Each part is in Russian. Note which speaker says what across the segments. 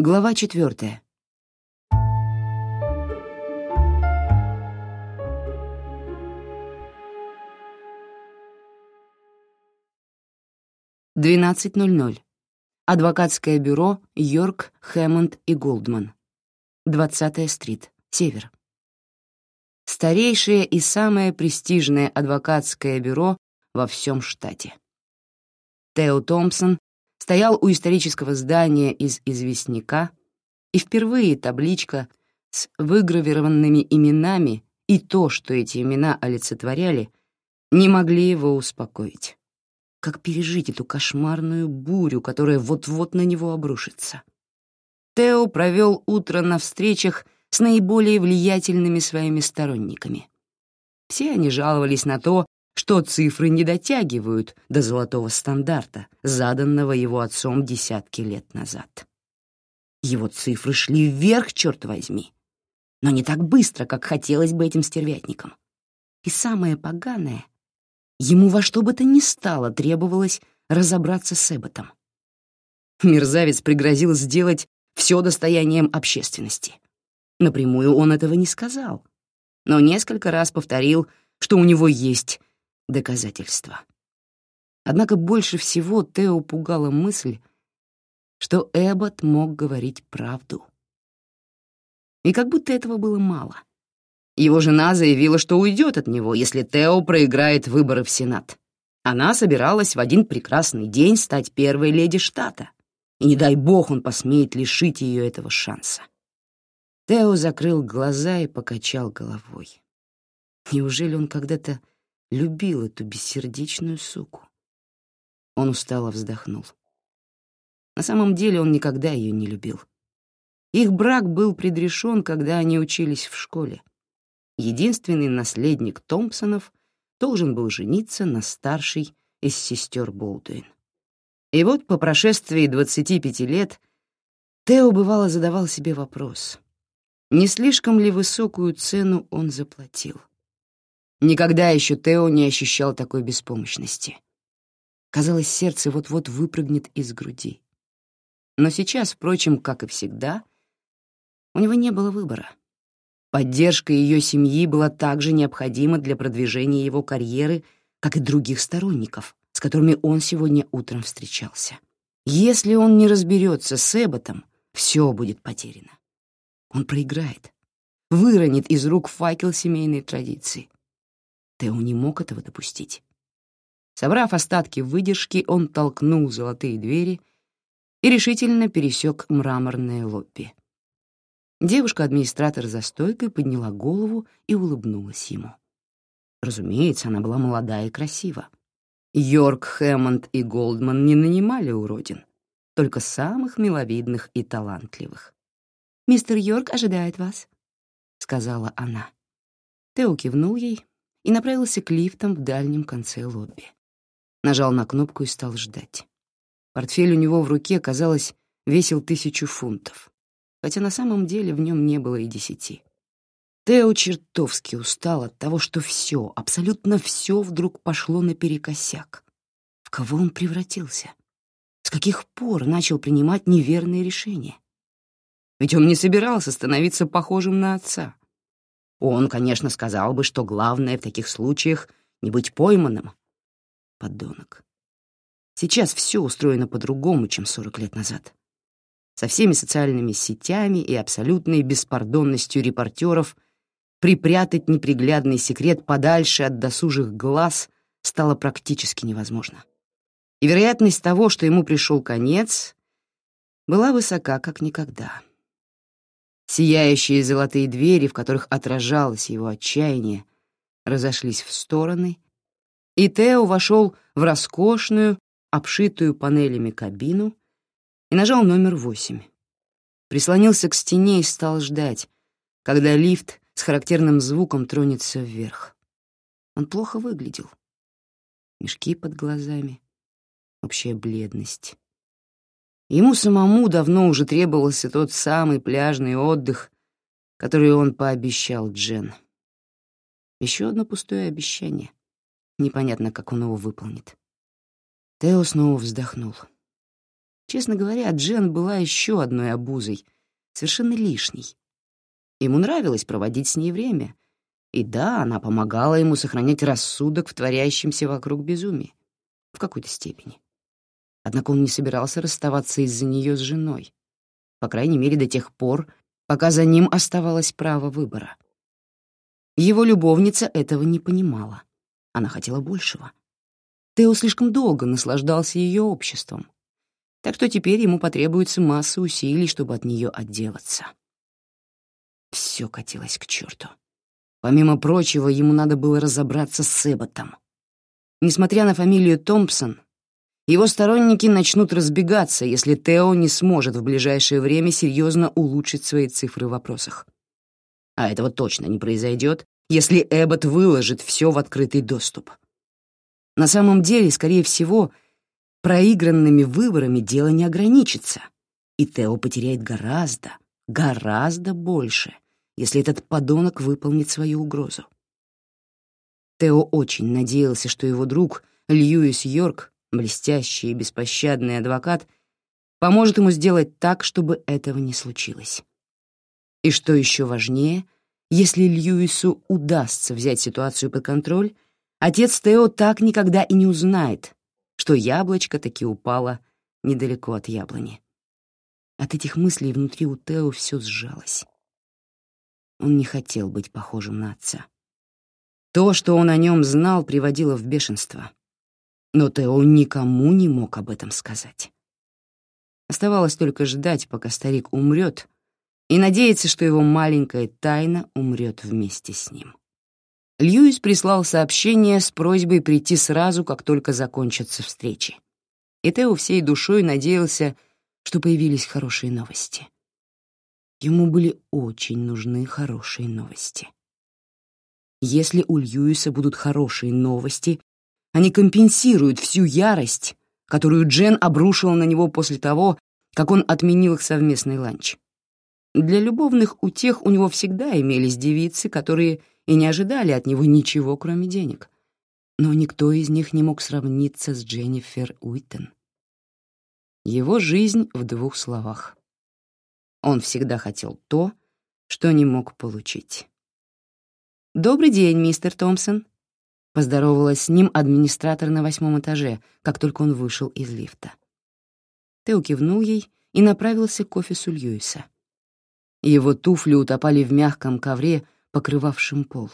Speaker 1: Глава четвертая. Двенадцать ноль ноль. Адвокатское бюро Йорк, Хэммонд и Голдман. Двадцатая стрит, Север. Старейшее и самое престижное адвокатское бюро во всем штате. Тео Томпсон стоял у исторического здания из известняка, и впервые табличка с выгравированными именами и то, что эти имена олицетворяли, не могли его успокоить. Как пережить эту кошмарную бурю, которая вот-вот на него обрушится? Тео провел утро на встречах с наиболее влиятельными своими сторонниками. Все они жаловались на то, что цифры не дотягивают до золотого стандарта, заданного его отцом десятки лет назад. Его цифры шли вверх, черт возьми, но не так быстро, как хотелось бы этим стервятникам. И самое поганое, ему во что бы то ни стало требовалось разобраться с Эбботом. Мерзавец пригрозил сделать все достоянием общественности. Напрямую он этого не сказал, но несколько раз повторил, что у него есть доказательства. Однако больше всего Тео пугала мысль, что Эббот мог говорить правду. И как будто этого было мало. Его жена заявила, что уйдет от него, если Тео проиграет выборы в Сенат. Она собиралась в один прекрасный день стать первой леди штата, и не дай бог он посмеет лишить ее этого шанса. Тео закрыл глаза и покачал головой. Неужели он когда-то любил эту бессердечную суку. Он устало вздохнул. На самом деле он никогда ее не любил. Их брак был предрешен, когда они учились в школе. Единственный наследник Томпсонов должен был жениться на старшей из сестер Болдуин. И вот по прошествии 25 лет Тео бывало задавал себе вопрос, не слишком ли высокую цену он заплатил. Никогда еще Тео не ощущал такой беспомощности. Казалось, сердце вот-вот выпрыгнет из груди. Но сейчас, впрочем, как и всегда, у него не было выбора. Поддержка ее семьи была также необходима для продвижения его карьеры, как и других сторонников, с которыми он сегодня утром встречался. Если он не разберется с Эбботом, все будет потеряно. Он проиграет, выронит из рук факел семейной традиции. Тео не мог этого допустить. Собрав остатки выдержки, он толкнул золотые двери и решительно пересек мраморное лобби. Девушка-администратор за стойкой подняла голову и улыбнулась ему. Разумеется, она была молода и красива. Йорк, Хэммонд и Голдман не нанимали уродин, только самых миловидных и талантливых. «Мистер Йорк ожидает вас», — сказала она. Тео кивнул ей, и направился к лифтам в дальнем конце лобби. Нажал на кнопку и стал ждать. Портфель у него в руке, казалось, весил тысячу фунтов, хотя на самом деле в нем не было и десяти. Тео чертовски устал от того, что все, абсолютно все вдруг пошло наперекосяк. В кого он превратился? С каких пор начал принимать неверные решения? Ведь он не собирался становиться похожим на отца. Он, конечно, сказал бы, что главное в таких случаях — не быть пойманным. Подонок. Сейчас все устроено по-другому, чем 40 лет назад. Со всеми социальными сетями и абсолютной беспардонностью репортеров припрятать неприглядный секрет подальше от досужих глаз стало практически невозможно. И вероятность того, что ему пришел конец, была высока как никогда. Сияющие золотые двери, в которых отражалось его отчаяние, разошлись в стороны, и Тео вошел в роскошную, обшитую панелями кабину и нажал номер восемь. Прислонился к стене и стал ждать, когда лифт с характерным звуком тронется вверх. Он плохо выглядел. Мешки под глазами, общая бледность. Ему самому давно уже требовался тот самый пляжный отдых, который он пообещал Джен. Еще одно пустое обещание. Непонятно, как он его выполнит. Тео снова вздохнул. Честно говоря, Джен была еще одной обузой, совершенно лишней. Ему нравилось проводить с ней время. И да, она помогала ему сохранять рассудок в творящемся вокруг безумии. В какой-то степени. Однако он не собирался расставаться из-за нее с женой. По крайней мере, до тех пор, пока за ним оставалось право выбора. Его любовница этого не понимала. Она хотела большего. Тео слишком долго наслаждался ее обществом, так что теперь ему потребуется масса усилий, чтобы от нее отделаться. Все катилось к черту. Помимо прочего, ему надо было разобраться с Эбботом. Несмотря на фамилию Томпсон, его сторонники начнут разбегаться, если Тео не сможет в ближайшее время серьезно улучшить свои цифры в вопросах. А этого точно не произойдет, если Эббот выложит все в открытый доступ. На самом деле, скорее всего, проигранными выборами дело не ограничится, и Тео потеряет гораздо, гораздо больше, если этот подонок выполнит свою угрозу. Тео очень надеялся, что его друг Льюис Йорк, блестящий и беспощадный адвокат, поможет ему сделать так, чтобы этого не случилось. И что еще важнее, если Льюису удастся взять ситуацию под контроль, Отец Тео так никогда и не узнает, что яблочко таки упало недалеко от яблони. От этих мыслей внутри у Тео все сжалось. Он не хотел быть похожим на отца. То, что он о нем знал, приводило в бешенство. Но Тео никому не мог об этом сказать. Оставалось только ждать, пока старик умрет, и надеяться, что его маленькая тайна умрет вместе с ним. Льюис прислал сообщение с просьбой прийти сразу, как только закончатся встречи. И Тео всей душой надеялся, что появились хорошие новости. Ему были очень нужны хорошие новости. Если у Льюиса будут хорошие новости, они компенсируют всю ярость, которую Джен обрушила на него после того, как он отменил их совместный ланч. Для любовных утех у него всегда имелись девицы, которые и не ожидали от него ничего, кроме денег. Но никто из них не мог сравниться с Дженнифер Уиттен. Его жизнь в двух словах. Он всегда хотел то, что не мог получить. «Добрый день, мистер Томпсон», — поздоровалась с ним администратор на восьмом этаже, как только он вышел из лифта. Тео кивнул ей и направился к офису Льюиса. Его туфли утопали в мягком ковре, покрывавшим пол.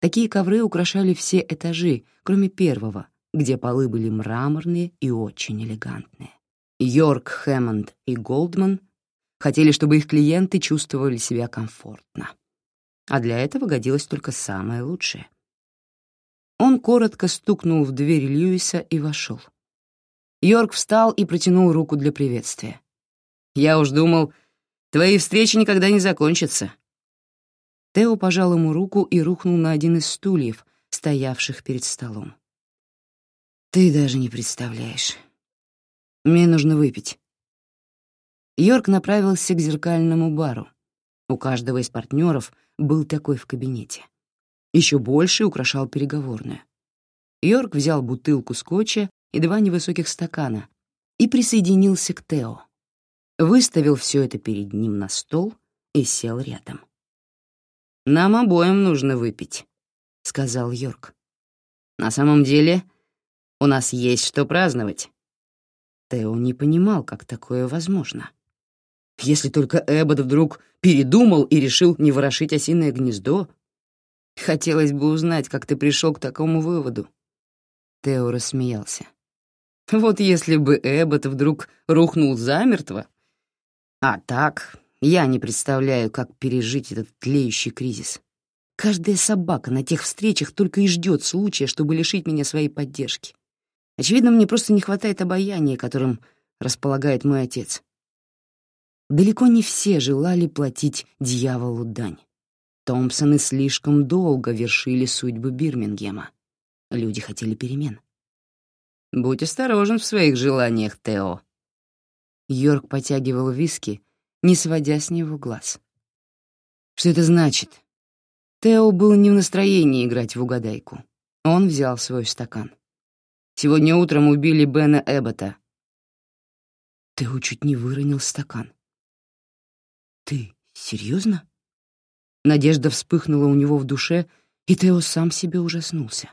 Speaker 1: Такие ковры украшали все этажи, кроме первого, где полы были мраморные и очень элегантные. Йорк, Хэммонд и Голдман хотели, чтобы их клиенты чувствовали себя комфортно. А для этого годилось только самое лучшее. Он коротко стукнул в дверь Льюиса и вошел. Йорк встал и протянул руку для приветствия. «Я уж думал, твои встречи никогда не закончатся», Тео пожал ему руку и рухнул на один из стульев, стоявших перед столом. «Ты даже не представляешь. Мне нужно выпить». Йорк направился к зеркальному бару. У каждого из партнеров был такой в кабинете. Еще больше украшал переговорную. Йорк взял бутылку скотча и два невысоких стакана и присоединился к Тео. Выставил все это перед ним на стол и сел рядом. «Нам обоим нужно выпить», — сказал Йорк. «На самом деле, у нас есть что праздновать». Тео не понимал, как такое возможно. Если только Эббот вдруг передумал и решил не ворошить осиное гнездо, хотелось бы узнать, как ты пришел к такому выводу. Тео рассмеялся. Вот если бы Эббот вдруг рухнул замертво. А так, я не представляю, как пережить этот тлеющий кризис. Каждая собака на тех встречах только и ждет случая, чтобы лишить меня своей поддержки. Очевидно, мне просто не хватает обаяния, которым располагает мой отец. Далеко не все желали платить дьяволу дань. Томпсоны слишком долго вершили судьбы Бирмингема. Люди хотели перемен. «Будь осторожен в своих желаниях, Тео». Йорк потягивал виски, не сводя с него глаз. Что это значит? Тео был не в настроении играть в угадайку. Он взял свой стакан. Сегодня утром убили Бена Эббота. Тео чуть не выронил стакан. «Ты серьезно?» Надежда вспыхнула у него в душе, и Тео сам себе ужаснулся.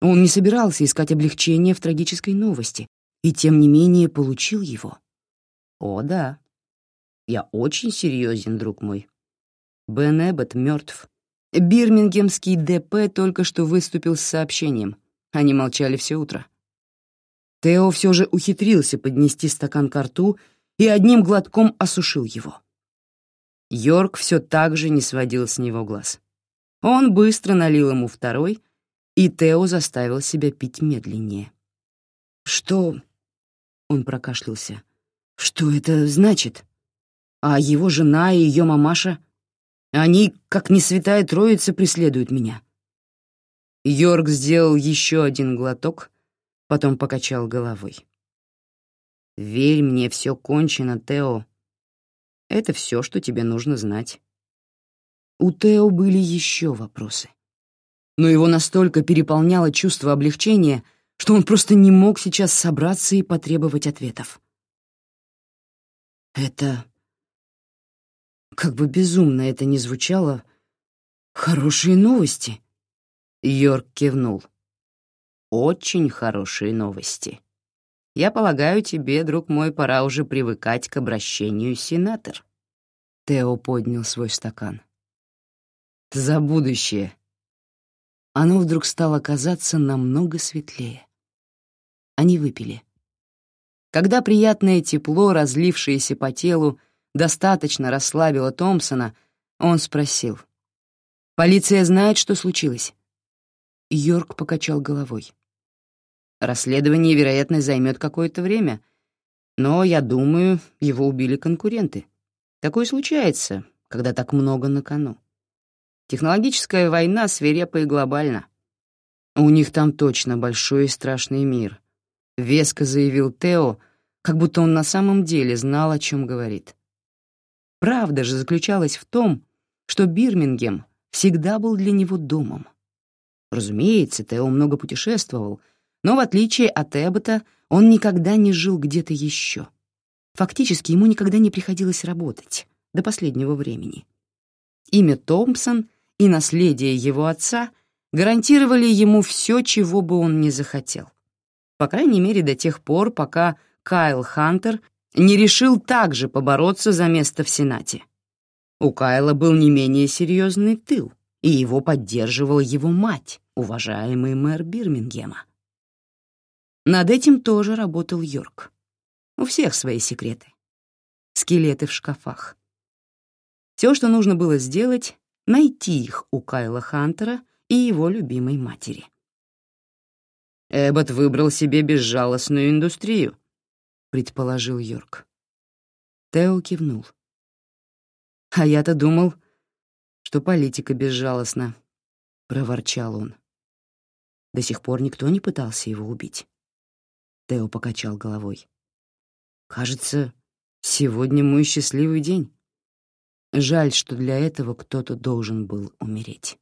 Speaker 1: Он не собирался искать облегчения в трагической новости, и тем не менее получил его. «О, да. Я очень серьезен, друг мой. Бен Эббот мертв. Бирмингемский ДП только что выступил с сообщением. Они молчали все утро. Тео все же ухитрился поднести стакан к рту и одним глотком осушил его. Йорк все так же не сводил с него глаз. Он быстро налил ему второй, и Тео заставил себя пить медленнее. «Что?» — он прокашлялся. «Что это значит? А его жена и ее мамаша? Они, как не святая троица, преследуют меня». Йорк сделал еще один глоток, потом покачал головой. «Верь мне, все кончено, Тео. Это все, что тебе нужно знать». У Тео были еще вопросы. Но его настолько переполняло чувство облегчения, что он просто не мог сейчас собраться и потребовать ответов. Это... Как бы безумно это ни звучало, хорошие новости. Йорк кивнул. Очень хорошие новости. Я полагаю, тебе, друг мой, пора уже привыкать к обращению сенатор. Тео поднял свой стакан. За будущее. Оно вдруг стало казаться намного светлее. Они выпили. Когда приятное тепло, разлившееся по телу, достаточно расслабило Томпсона, он спросил. «Полиция знает, что случилось?» Йорк покачал головой. Расследование, вероятно, займет какое-то время, но, я думаю, его убили конкуренты. Такое случается, когда так много на кону. Технологическая война свирепа и глобальна. У них там точно большой и страшный мир. Веско заявил Тео, как будто он на самом деле знал, о чем говорит. Правда же заключалась в том, что Бирмингем всегда был для него домом. Разумеется, Тео много путешествовал, но в отличие от Эббота, он никогда не жил где-то еще. Фактически ему никогда не приходилось работать до последнего времени. Имя Томпсон и наследие его отца гарантировали ему все, чего бы он ни захотел. По крайней мере, до тех пор, пока Кайл Хантер не решил также побороться за место в Сенате. У Кайла был не менее серьезный тыл, и его поддерживала его мать, уважаемый мэр Бирмингема. Над этим тоже работал Йорк. У всех свои секреты. Скелеты в шкафах. Все, что нужно было сделать, найти их у Кайла Хантера и его любимой матери. Эббот выбрал себе безжалостную индустрию, предположил Йорк. Тео кивнул. А я-то думал, что политика безжалостна, проворчал он. До сих пор никто не пытался его убить. Тео покачал головой. «Кажется, сегодня мой счастливый день. Жаль, что для этого кто-то должен был умереть».